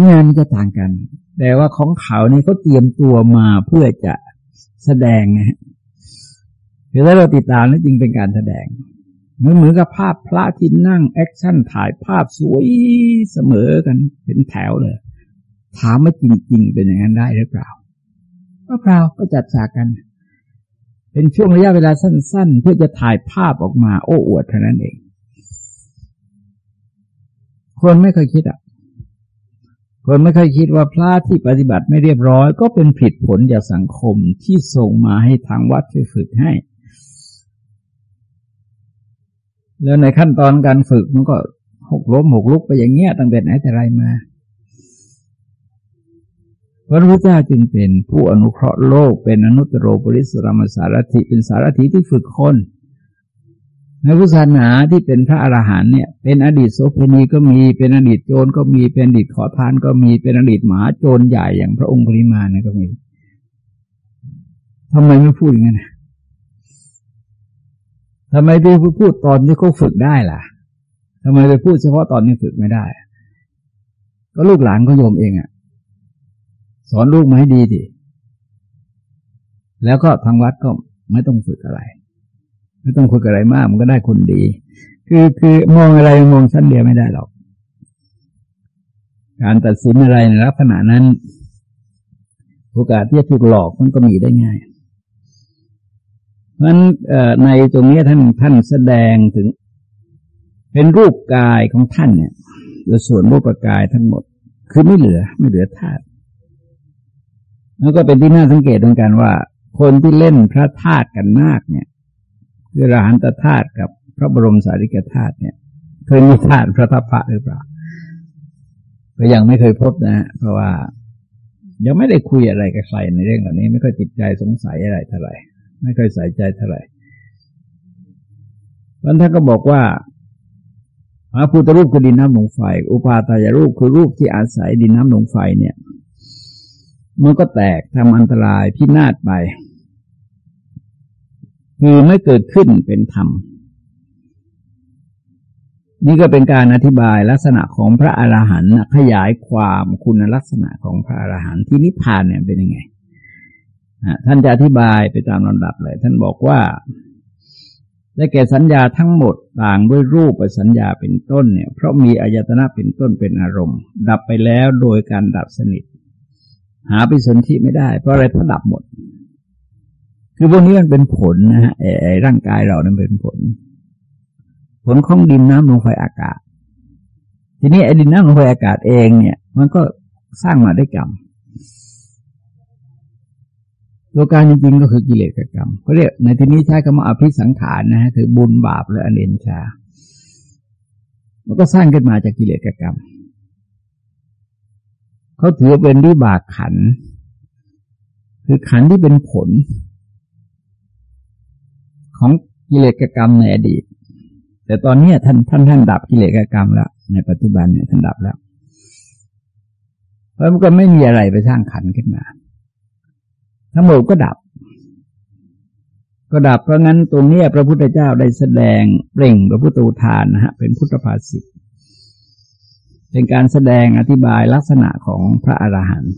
งานมันจะต่างกัน แต่ว่าของเขานี่เขาเตรียมตัวมาเพื่อจะแสดงนะคือถ้าเราติดตามนั่นจริงเป็นการแสดงเหมือนเหมือนกับภาพพระที่นั่งแอคชั่นถ่ายภาพสวยเสมอกันเป็นแถวเลย ถามว่าจริง ๆ เป็นอย่างนั้นได้หรือเปล่าก็เปล่าก็จัดฉากกัน เป็นช่วงระยะเวลาสั้น ๆ เพื่อจะถ่ายภาพออกมาโอ้อวดเท่านั้นเอง คนไม่เคยคิดอะ คนไม่เคยคิดว่าพระที่ปฏิบัติไม่เรียบร้อย ก็เป็นผิดผลจากสังคมที่ส่งมาให้ทางวัดช่วยฝึกให้ แล้วในขั้นตอนการฝึกมันก็หกล้มหกลุกไปอย่างเงี้ยตั้งแต่ไหนแต่ไรมา พระพุทธเจ้าจึงเป็นผู้อนุเคราะห์โลกเป็นอนุตตรปริสรมสารถิเป็นสารถิที่ฝึกคนในพุทธศาสนาที่เป็นพระอรหันต์เนี่ย เป็นอดีตโสเภณีก็มีเป็นอดีตโจรก็มีเป็นอดีตขอทานก็มีเป็นอดีตหมาโจรใหญ่อย่างพระองค์ปริมาเนี่ยก็มีทำไมไม่พูดอย่างนั้นทำไมไปพูดตอนที่เขาฝึกได้ล่ะทำไมไปพูดเฉพาะตอนนี้ฝึกไม่ได้ ก็ลูกหลานก็โยมเองอะ่ะ สอนลูกมาให้ดีดิ แล้วก็ทางวัดก็ไม่ต้องฝึกอะไร ไม่ต้องฝึกอะไรมากมันก็ได้คนดี คือคือมองอะไรมองชั้นเดียวไม่ได้หรอก การตัดสินอะไรในลักษณะนั้นโอกาสที่จะถูกหลอกมันก็มีได้ง่าย เพราะฉะนั้นในตรงนี้ท่านท่านแสดงถึง เป็นรูปกายของท่านเนี่ยโดยส่วนรูปกายทั้งหมด คือไม่เหลือไม่เหลือธาตุ แล้วก็เป็นที่น่าสังเกตเหมือนกันว่า คนที่เล่นพระธาตุกันมากเนี่ย คือรหันตธาตุกับพระบรมสารีริกธาตุเนี่ย เคยมีธาตุพระทัพพระหรือเปล่าก็ยังไม่เคยพบนะเพราะว่ายังไม่ได้คุยอะไรกับใครในเรื่องเหล่านี้ ไม่ค่อยจิตใจสงสัยอะไรเท่าไหร่ ไม่เคยใส่ใจเท่าไหร่วันท่านก็บอกว่าพระพุทธรูปคือดินน้ำหลมไฟ อุปาทายรูปคือรูปที่อาศัยดินน้ำหลมไฟเนี่ย มันก็แตกทำอันตรายพินาศไป คือไม่เกิดขึ้นเป็นธรรม นี่ก็เป็นการอธิบายลักษณะของพระอรหันต์ขยายความคุณลักษณะของพระอรหันต์ที่นิพพานเนี่ยเป็นยังไงท่านจะอธิบายไปตามลำดับเลย ท่านบอกว่าได้แก่สัญญาทั้งหมดต่างด้วยรูปสัญญาเป็นต้นเนี่ย เพราะมีอายตนะเป็นต้นเป็นอารมณ์ ดับไปแล้วโดยการดับสนิท หาไปสนที่ไม่ได้ เพราะอะไรเพราะดับหมด คือพวกนี้มันเป็นผลนะฮะไอ้ร่างกายเรานั้นเป็นผล ผลของดินน้ำลมไฟอากาศ ทีนี้ไอ้ดินน้ำลมไฟอากาศเองเนี่ย มันก็สร้างมาด้วยกรรมตัวการจริงๆก็คือกิเลสกรรมเขาเรียกในที่นี้ใช้คำว่าอภิสังขารนะฮะคือบุญบาปและอเนนชา มันก็สร้างขึ้นมาจากกิเลสกรรม เขาถือเป็นวิบากขัน คือขันที่เป็นผล ของกิเลสกรรมในอดีต แต่ตอนนี้ท่านท่านท่านดับกิเลสกรรมแล้ว ในปัจจุบันเนี่ยท่านดับแล้ว เพราะมันก็ไม่มีอะไรไปสร้างขันขึ้นมา ทั้งหมดก็ดับก็ดับเพราะงั้นตรงนี้พระพุทธเจ้าได้แสดงเปล่งพระพุทธทานนะฮะเป็นพุทธภาษิต เป็นการแสดงอธิบายลักษณะของพระอรหันต์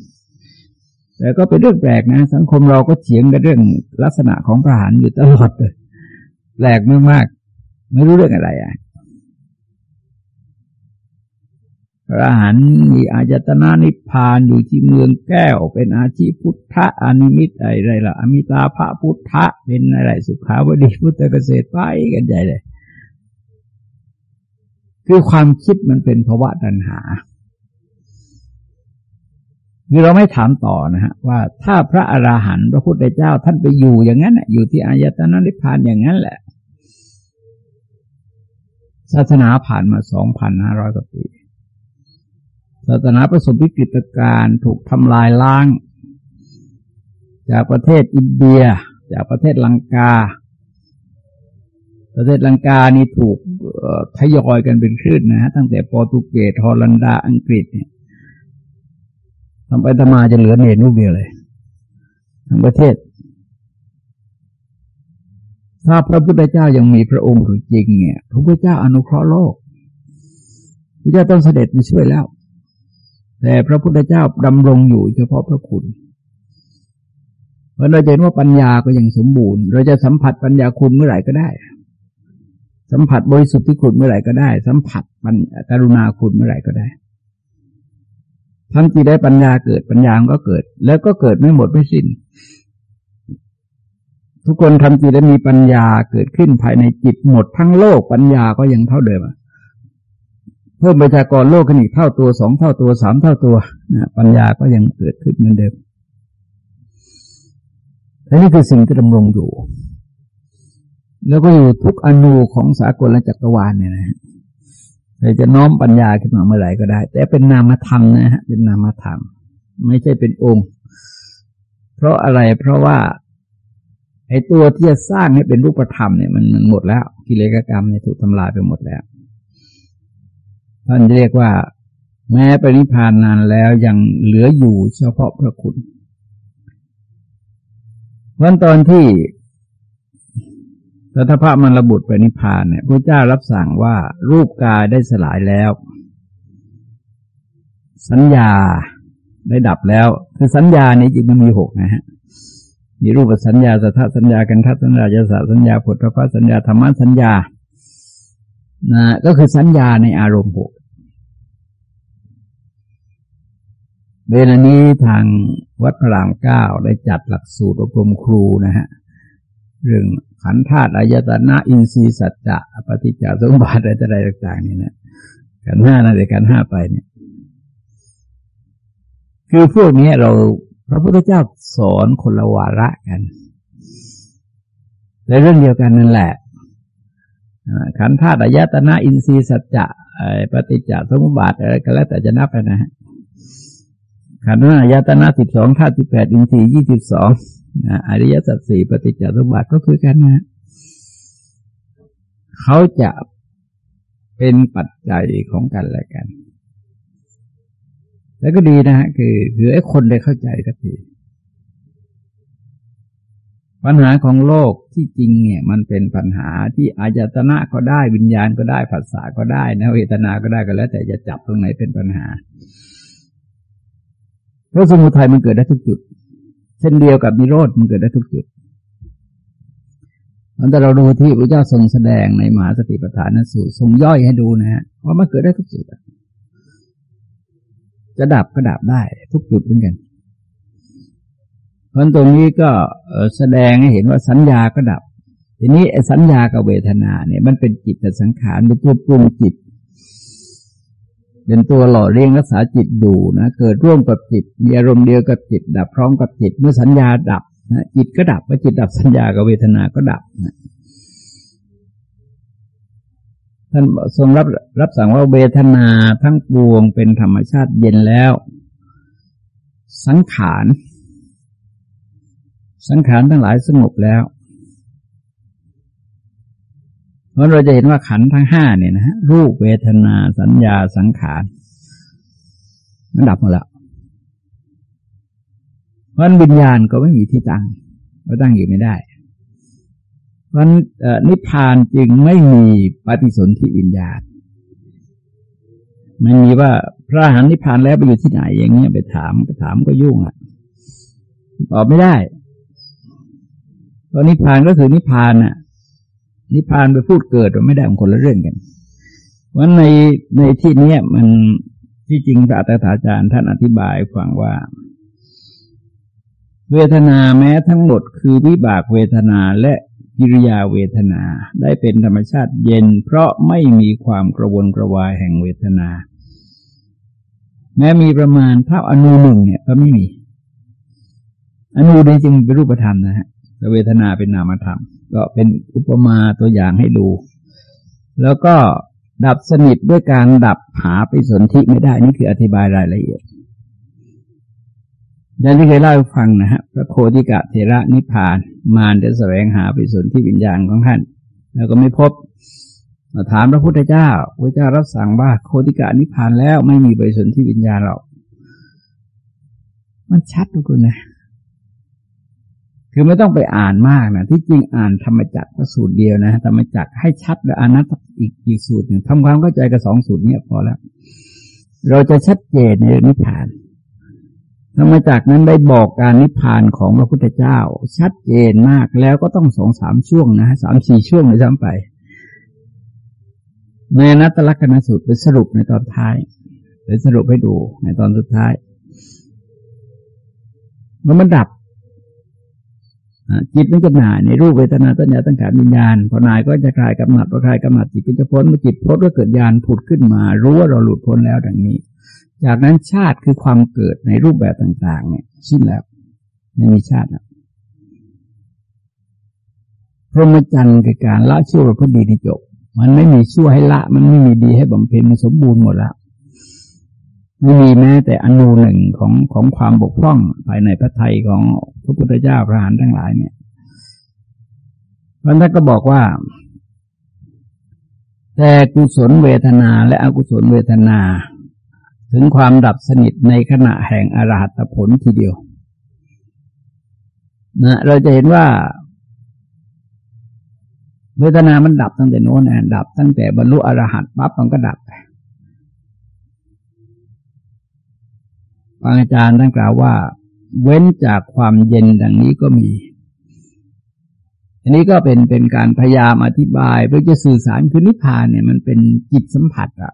แต่ก็เป็นเรื่องแปลกนะ สังคมเราก็เถียงกันเรื่องลักษณะของพระอรหันต์อยู่ตลอดเลยแปลกมากๆไม่รู้เรื่องอะไรอะพระหันมีอาจตนานิพพานอยู่ที่เมืองแก้ว เป็นอาชีพุทธะอนิมิตอะไรล่ะ อมิตาพระพุทธะเป็นอะไรสุขาวดีพุทธเกษตรไปกันใหญ่เลย คือความคิดมันเป็นภาวะตัณหาคือเราไม่ถามต่อนะฮะว่าถ้าพระอราหันต์พระพุทธเจ้าท่านไปอยู่อย่างนั้นอยู่ที่อายตนะนิพพานอย่างนั้นแหละ ศาสนาผ่านมาสองพันห้าร้อยกว่าปี ศาสนาประสบวิกฤตการณ์ถูกทำลายล้าง จากประเทศอินเดีย จากประเทศลังกา ประเทศลังกานี่ถูกทยอยกันเป็นคลื่นนะฮะตั้งแต่โปรตุเกสฮอลันดาอังกฤษเนี่ยทำไปทำมาจะเหลือเนรูปเดียวเลยทั้งประเทศ ถ้าพระพุทธเจ้ายังมีพระองค์อยู่จริงเนี่ยพระพุทธเจ้าอนุเคราะห์โลกพระเจ้าต้องเสด็จมาช่วยแล้ว แต่พระพุทธเจ้าดำรงอยู่เฉพาะพระคุณเพราะเราจะเห็นว่าปัญญาก็ยังสมบูรณ์ เราจะสัมผัสปัญญาคุณเมื่อไหร่ก็ได้ สัมผัสบริสุทธิ์ที่คุณเมื่อไหร่ก็ได้ สัมผัสปัญกรุณาคุณเมื่อไหร่ก็ได้ทั้งที่ได้ปัญญาเกิดปัญญาก็เกิด แล้วก็เกิดไม่หมดไม่สิ้น ทุกคนทำจิตได้มีปัญญาเกิดขึ้นภายในจิตหมดทั้งโลกปัญญาก็ยังเท่าเดิมเพิ่มประชากรโลกขึ้นอีกเท่าตัวสองเท่าตัวสามเท่าตัวนะปัญญาก็ยังเกิดขึ้นเหมือนเดิมและนี่คือสิ่งที่ดำรงอยู่ แล้วก็อยู่ทุกอนูของสากลและจักรวาลเนี่ยนะเราจะน้อมปัญญาขึ้นมาเมื่อไหร่ก็ได้ แต่เป็นนามธรรมนะฮะเป็นนามธรรม ไม่ใช่เป็นองค์ เพราะอะไรเพราะว่าไอ้ตัวที่จะสร้างให้เป็นรูปธรรมเนี่ยมันมันหมดแล้ว กิเลสกรรมเนี่ยถูกทำลายไปหมดแล้วท่านเรียกว่า แม้ปริพานนานแล้วยังเหลืออยู่เฉพาะพระคุณวันตอนที่ รัฐพระมรบุตรไปนิพพานเนี่ยพระเจ้ารับสั่งว่ารูปกายได้สลายแล้ว สัญญาได้ดับแล้ว คือสัญญานี้จริงมันมีหกนะฮะมีรูปสัญญาสัทธสัญญากันทัศสัญญายาสสัญญาผลพระสัญญาธรรมสัญญานะก็คือสัญญาในอารมณ์หกเวลานี้ทางวัดพระรามเก้าได้จัดหลักสูตรอบรมครูนะฮะเรื่อง ขันธาตุอายตนะอินทรีย์สัจจะปฏิจจสมบัติอะไรต่างๆนี่นะกันห้านะเดี๋ยวกันห้าไปเนี่ย คือพวกนี้เราพระพุทธเจ้าสอนคนละวาระกันในเรื่องเดียวกันนั่นแหละขันธาตุอายตนะอินทรีย์สัจจะปฏิจจสมุปบาทอะไรก็แล้วแต่จะนับไปนะฮะขันธ์อายตนะสิบสองธาตุสิบแปดอินทรีย์ยี่สิบสอง อริยสัจสี่ปฏิจจสมบัติก็คือกันนะเขาจะเป็นปัจจัยของกันและกัน แล้วก็ดีนะฮะคือคือไอ้คนได้เข้าใจสักทีปัญหาของโลกที่จริงเนี่ย มันเป็นปัญหาที่อายตนะก็ได้วิญญาณก็ได้ภาษาก็ได้นะเวทนาก็ได้ก็แล้ว แต่จะจับตรงไหนเป็นปัญหาเพราะสมุทัยมันเกิดได้ทุกจุด เช่นเดียวกับนิโรธมันเกิดได้ทุกจุดมันแต่เราดูที่พระเจ้าทรงแสดงในมหาสติปัฏฐานสูตรทรงย่อยให้ดูนะฮะว่ามันเกิดได้ทุกจุดจะดับก็ดับได้ทุกจุดเหมือนกันเพราะตรงนี้ก็แสดงให้เห็นว่าสัญญาก็ดับ ทีนี้สัญญากับเวทนาเนี่ยมันเป็นจิตแต่สังขารเป็นตัวปรุงจิต เป็นตัวหล่อเลี้ยงรักษาจิตอยู่นะเกิดร่วมกับจิตมีอารมณ์เดียวกับจิต ดับพร้อมกับจิต เมื่อสัญญาดับนะจิตก็ดับเมื่อจิตดับสัญญากับเวทนาก็ดับนะท่านทรงรับรับสั่งว่าเวทนาทั้งปวงเป็นธรรมชาติเย็นแล้ว สังขาร สังขารทั้งหลายสงบแล้ว เพราะเราจะเห็นว่าขันทั้งห้าเนี่ยนะฮะรูปเวทนาสัญญาสังขารมันดับหมดแล้วเพราะวิญญาณก็ไม่มีที่ตั้งก็ตั้งอยู่ไม่ได้ เพราะนิพพานจึงไม่มีปฏิสนธิวิญญาณไม่มีว่าพระหันนิพพานแล้วไปอยู่ที่ไหน อย่างเงี้ยไปถามไปถามก็ยุ่งอะตอบไม่ได้เพราะนิพพานก็คือนิพพานอะ นิพพานไปพูดเกิดมันไม่ได้มันคนละเรื่องกันวันในในที่นี้มันที่จริงพระตถาจารย์ท่านอธิบายฟังว่า เวทนาแม้ทั้งหมดคือวิบากเวทนาและกิริยาเวทนาได้เป็นธรรมชาติเย็น เพราะไม่มีความกระวนกระวายแห่งเวทนา แม้มีประมาณเท่าอนุหนึ่งเนี่ยก็ไม่มี อนุนี้จึงเป็นรูปธรรมนะฮะแต่เวทนาเป็นนามธรรม ก็เป็นอุปมาตัวอย่างให้ดู แล้วก็ดับสนิทด้วยการดับหาไปสนธิไม่ได้ นี่คืออธิบายรายละเอียดอย่างที่เคยเล่าให้ฟังนะฮะพระโคติกะเทระนิพพาน มารจะแสวงหาไปสนที่วิญญาณของท่าน แล้วก็ไม่พบมาถามพระพุทธเจ้าพระเจ้ารับสั่งว่าโคติกะนิพพานแล้วไม่มีไปสนที่วิญญาณหรอก มันชัดทุกคนนะ คือไม่ต้องไปอ่านมากนะที่จริงอ่านธรรมจักรก็สูตรเดียวนะธรรมจักรให้ชัดและอนัตอีกอีกสูตรหนึ่งทำความเข้าใจกับสองสูตรนี้พอแล้ว เราจะชัดเจนในนิพพานธรรมจักรนั้นได้บอกการนิพพานของพระพุทธเจ้า ชัดเจนมากแล้วก็ต้องสองสามช่วงนะสามสี่ช่วงเลยซ้ำไปในนัตตลักษณสูตรเป็นสรุปในตอนท้ายเป็นสรุปให้ดูในตอนสุดท้ายมันมันดับ จิตมันจะหน่ายในรูปเวทนาตัญญาตั้งกาวิญญาณพอนายก็จะคลายกำหนัดพอคลายกำหนัดจิตก็จะพ้นเมื่อจิตพ้นก็เกิดญาณผุดขึ้นมา รู้ว่าเราหลุดพ้นแล้วดังนี้ จากนั้นชาติคือความเกิดในรูปแบบต่าง ๆ เนี่ยสิ้นแล้วไม่มีชาติแล้วพรหมจรรย์คือการละชั่วประพฤติดีในจบ มันไม่มีชั่วให้ละ มันไม่มีดีให้บำเพ็ญมันสมบูรณ์หมดแล้ว ไม่มีแม้แต่อนุหนึ่งของของความบกพร่องภายในพระไทยของพระพุทธเจ้าพระหานทั้งหลายเนี่ยพระท่านก็บอกว่า แต่กุศลเวทนาและอกุศลเวทนา ถึงความดับสนิทในขณะแห่งอรหัตผลทีเดียวนะเราจะเห็นว่าเวทนามันดับตั้งแต่โน้นนะดับตั้งแต่บรรลุอรหัตปั๊บมันก็ดับ บางอาจารย์ท่านกล่าวว่า เว้นจากความเย็นดังนี้ก็มี อันนี้ก็เป็นเป็นการพยายามอธิบายเพื่อจะสื่อสารคือนิพพานเนี่ย มันเป็นจิตสัมผัสอะ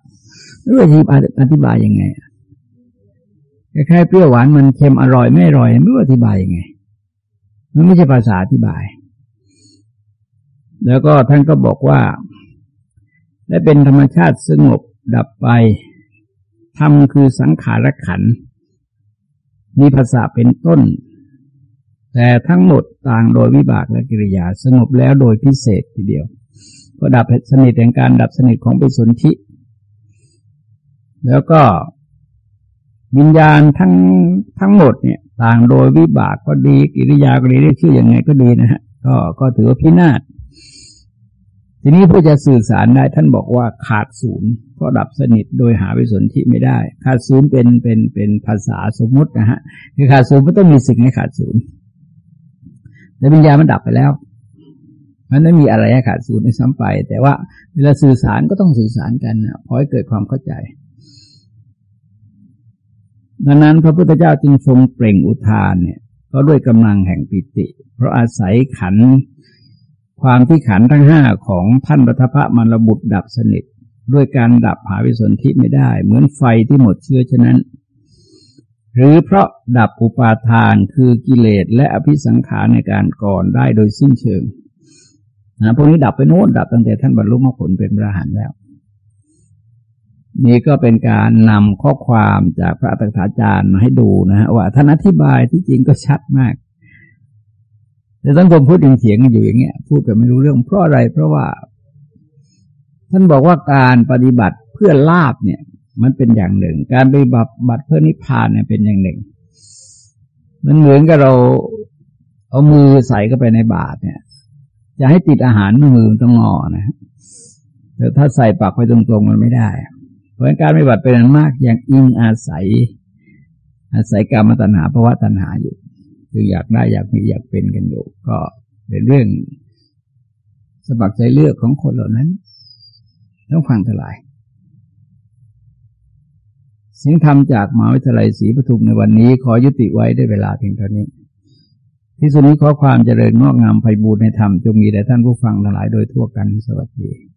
ไม่รู้จะอธิบายยังไงคล้ายๆเปรี้ยวหวานมันเค็มอร่อยไม่อร่อยไม่รู้อธิบายยังไง มันไม่ใช่ภาษาอธิบาย แล้วก็ท่านก็บอกว่า และเป็นธรรมชาติสงบดับไปทำคือสังขารขันธ์ มีภาษาเป็นต้น แต่ทั้งหมดต่างโดยวิบากและกิริยาสงบแล้วโดยพิเศษทีเดียว ก็ดับสนิทแห่งการดับสนิทของปิสุนทิแล้วก็วิญญาณทั้งทั้งหมดเนี่ย ต่างโดยวิบากก็ดีกิริยาก็ดีเรียกชื่ออยังไงก็ดีนะฮะก็ก็ถือว่าพินาศ ทีนี้เพื่อจะสื่อสารได้ท่านบอกว่าขาดศูนย์ก็ดับสนิทโดยหาวิสนธิไม่ได้ ขาดศูนย์เป็นเป็นเป็นภาษาสมมุตินะฮะคือขาดศูนย์ไม่ต้องมีสิ่งให้ขาดศูนย์แต่วิญญาณมันดับไปแล้วมันไม่มีอะไรให้ขาดศูนย์ในซ้ำไป แต่ว่าเวลาสื่อสารก็ต้องสื่อสารกันนะพอให้เกิดความเข้าใจดังนั้นพระพุทธเจ้าจึงทรงเปล่งอุทานเนี่ย ก็ด้วยกำลังแห่งปิติ เพราะอาศัยขัน ความที่ขันทั้งห้าของท่านรัฐพระมรบุตรดับสนิท ด้วยการดับหาวิสนธิไม่ได้ เหมือนไฟที่หมดเชื้อฉะนั้น หรือเพราะดับอุปาทานคือกิเลสและอภิสังขารในการก่อนได้โดยสิ้นเชิงนะพวกนี้ดับไปโน้นดับตั้งแต่ท่านบรรลุมรรคผลเป็นพระหันแล้ว นี่ก็เป็นการนำข้อความจากพระตถาจารย์มาให้ดูนะฮะว่าท่านอธิบายที่จริงก็ชัดมาก แต่สังคมพูดยังเถียงกันอยู่อย่างเงี้ย พูดแบบไม่รู้เรื่องเพราะอะไร เพราะว่า ท่านบอกว่าการปฏิบัติเพื่อลาบเนี่ย มันเป็นอย่างหนึ่ง การปฏิบัติบัตรเพื่อนิพพานเนี่ยเป็นอย่างหนึ่ง มันเหมือนกับเราเอามือใส่เข้าไปในบาตรเนี่ย จะให้ติดอาหารมือต้องงอนะแต่ถ้าใส่ปากไปตรงๆมันไม่ได้ เพราะการปฏิบัติเป็นอันมากอย่างอิงอาศัย อาศัยกรรมตัณหาภาวะตัณหาอยู่ คืออยากได้อยากมีอยากเป็นกันอยู่ ก็เป็นเรื่องสมัครใจเลือกของคนเหล่านั้นต้องฟังทั้งหลาย เสียงธรรมจากมหาวิทยาลัยศรีปทุมในวันนี้ขอยุติไว้ได้เวลาเพียงเท่านี้ ที่สุดนี้ขอความเจริญงอกงามไพบูรณ์ในธรรมจงมีแด่ท่านผู้ฟังทั้งหลายโดยทั่วกันสวัสดี